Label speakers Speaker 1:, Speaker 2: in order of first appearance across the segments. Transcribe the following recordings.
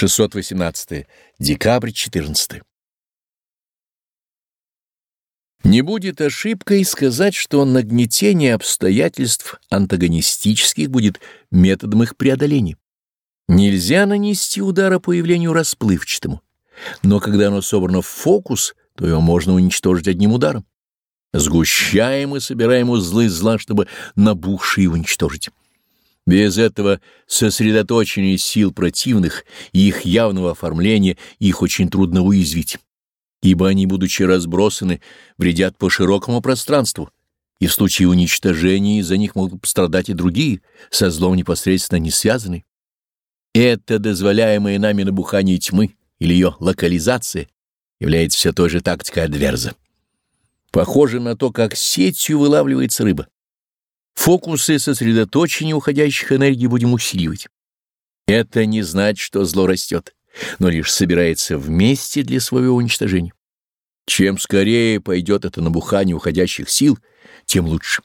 Speaker 1: 618. Декабрь 14. Не будет ошибкой сказать, что нагнетение обстоятельств антагонистических будет методом их преодоления. Нельзя нанести удара по явлению расплывчатому, но когда оно собрано в фокус, то его можно уничтожить одним ударом. Сгущаем и собираем узлы зла, чтобы набухшие уничтожить. Без этого сосредоточения сил противных и их явного оформления их очень трудно уязвить, ибо они, будучи разбросаны, вредят по широкому пространству, и в случае уничтожения из-за них могут пострадать и другие, со злом непосредственно не связаны. Это дозволяемое нами набухание тьмы или ее локализация является все той же тактикой Адверза. Похоже на то, как сетью вылавливается рыба. Фокусы сосредоточения уходящих энергий будем усиливать. Это не значит, что зло растет, но лишь собирается вместе для своего уничтожения. Чем скорее пойдет это набухание уходящих сил, тем лучше.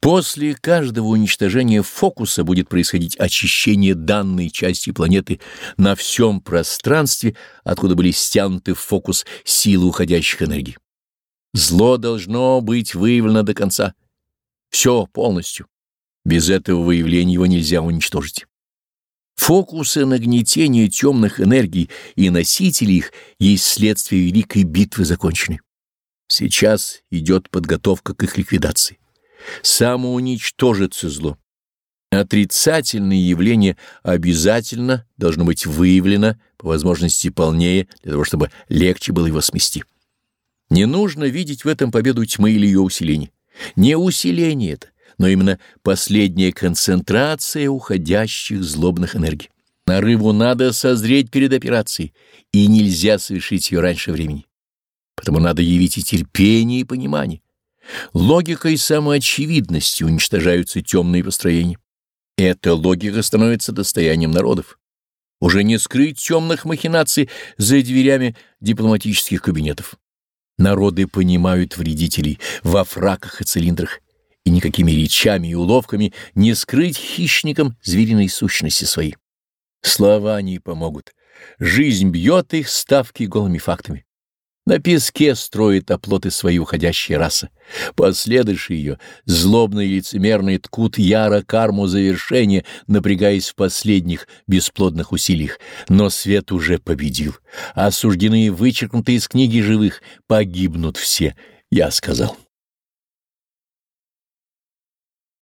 Speaker 1: После каждого уничтожения фокуса будет происходить очищение данной части планеты на всем пространстве, откуда были стянуты в фокус силы уходящих энергий. Зло должно быть выявлено до конца. Все полностью. Без этого выявления его нельзя уничтожить. Фокусы нагнетения темных энергий и носители их есть следствие великой битвы закончены. Сейчас идет подготовка к их ликвидации. Самоуничтожится зло. Отрицательное явление обязательно должно быть выявлено, по возможности полнее, для того, чтобы легче было его смести. Не нужно видеть в этом победу тьмы или ее усиление. Не усиление это, но именно последняя концентрация уходящих злобных энергий. Нарыву надо созреть перед операцией, и нельзя совершить ее раньше времени. Потому надо явить и терпение, и понимание. Логикой самоочевидности уничтожаются темные построения. Эта логика становится достоянием народов. Уже не скрыть темных махинаций за дверями дипломатических кабинетов. Народы понимают вредителей во фраках и цилиндрах, и никакими речами и уловками не скрыть хищникам звериной сущности своей. Слова не помогут. Жизнь бьет их ставки голыми фактами. На песке строит оплоты свои уходящие расы. Последующие ее, злобные и лицемерные, ткут яро карму завершения, напрягаясь в последних бесплодных усилиях. Но свет уже победил. Осужденные, вычеркнутые из книги живых, погибнут все, я сказал.